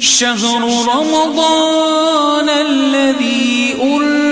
شهر رمضان الذي أنزل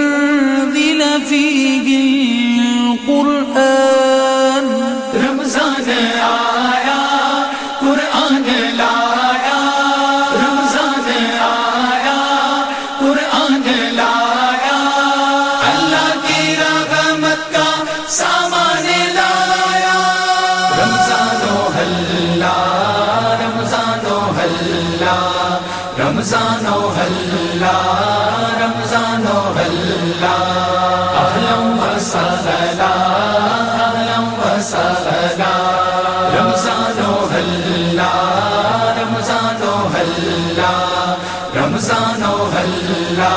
و حلہ رمضان و حلہ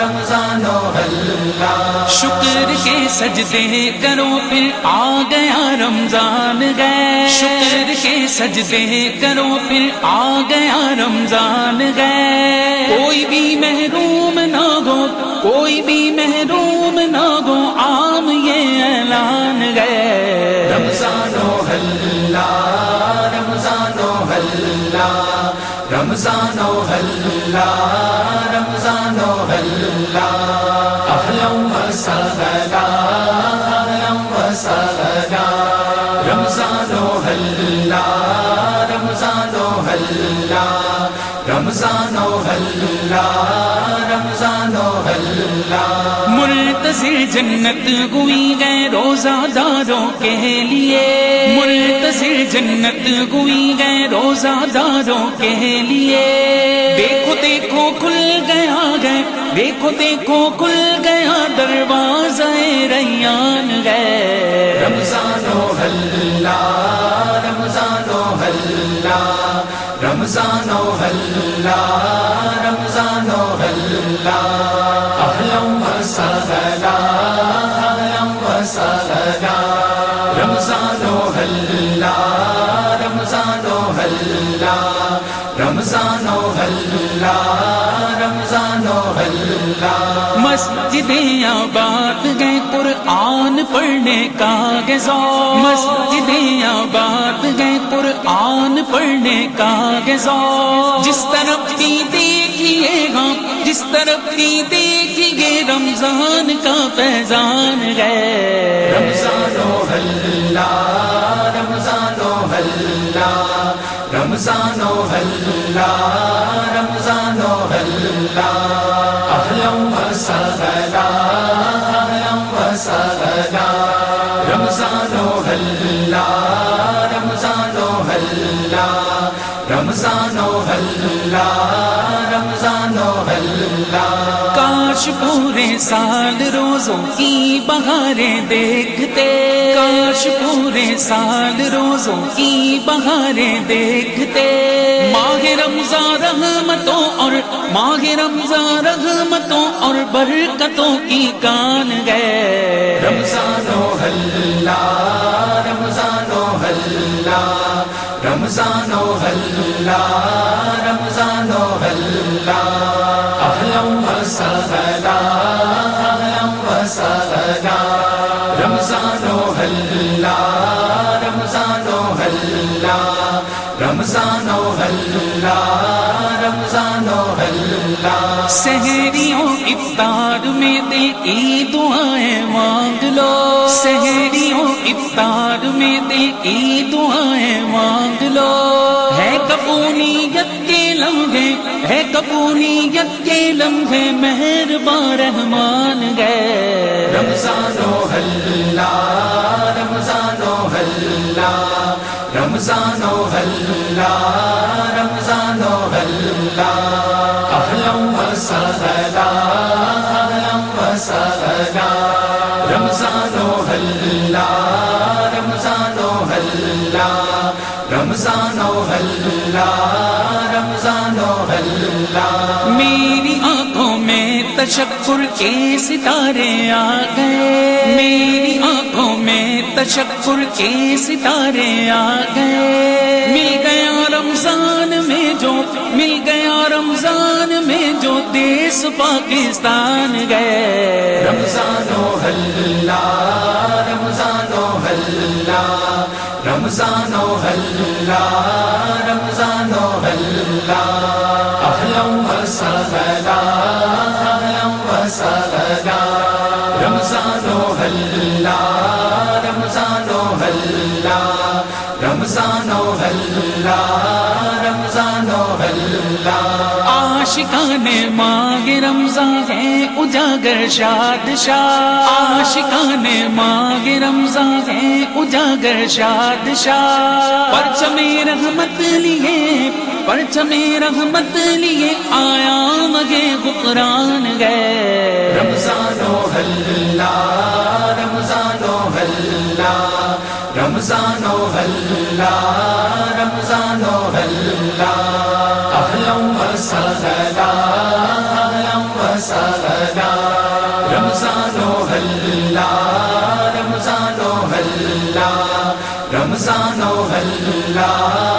رمضان و حلہ شکر کے سجدے کرو پھر آ گیا رمضان گئے شکر کے سجدے کرو پھر آ گیا رمضان گئے کوئی بھی محروم نہ ہو کوئی بھی محروم نہ ہو عام یہ اعلان گئے رمضان و حلہ رمضان و حلہ، رمضان و حلہ اہلم و سہلا اہلم و سہلا رمضان و حلہ، رمضان و حلہ، رمضان و حلہ، رمضان و حلہ۔ منتظر جنت گوئی گئے روزہ داروں کے لیے۔ منتظر جنت گوئی گئے روزہ داروں کے لیے۔ دیکھو دیکھو کھل گیا گئے دیکھو دیکھو کھل گیا دروازہ ریان گئے رمضان و حلہ رمضان و حلہ رمضان و حلہ رمضان و حلہ رمضان و حلہ رمضان و رمضان و حلہ رمضان و حلہ۔ مسجد آباد گئے قرآن پڑھنے کا گزا مسجد آباد گئے قرآن پڑھنے کا گزا جس طرف بھی دیکھیے گا جس طرف بھی دیکھیے رمضان کا فیضان گئے رمضان و حلہ رمضان و اللہ رمضان رمضان و رمضان و کاش پورے سال روزوں کی بہاریں دیکھتے۔ کاش پورے سال روزوں کی بہاریں دیکھتے۔ ماہ رمضان رحمتوں اور ماہ رمضان رحمتوں اور برکتوں کی کان گئے۔ رمضان و حلہ رمضان و اللہ رمضان و اللہ حلہ سہریوں افطار میں دل کی دعائیں مانگ لو۔ سہریوں افطار میں دل کی دعائیں مانگ لو۔ ہے کپونیت کے لمحے، ہے کپونیت کے لمحے، مہربان رحمان گئے۔ رمضان و حلہ رمضان و حلہ رمضان و حلہ رمضان و حلہ اہلم و سہلا رمضان و حلہ، رمضان و حلہ. رمضان و حلہ، رمضان و حلہ. میری آنکھوں میں تشکر کے ستارے آ گئے۔ میری آنکھوں میں تشکر کے ستارے آ گئے۔ مل گیا رمضان جو مل گیا رمضان میں جو دیس پاکستان گئے۔ رمضان و اللہ رمضان و اللہ رمضان و اللہ رمضان و اللہ اہلم و سہلا، اہلم و سہلا۔ رمضان و اللہ رمضان و اللہ رمضان و اللہ عاشقان مانگ رمضان ہے، اجاگر شاد شاہ عاشقان مانگ رمضان ہے، اجاگر شاد شاہ پرچم رحمت لیے، پرچم رحمت لیے آیا مگے غفران گئے۔ رمضان و ہلا رمضان و ہلا رمضان و ہلا رمضان و ہلا۔ رمضان و حلہ رمضان و حلہ رمضان و حلہ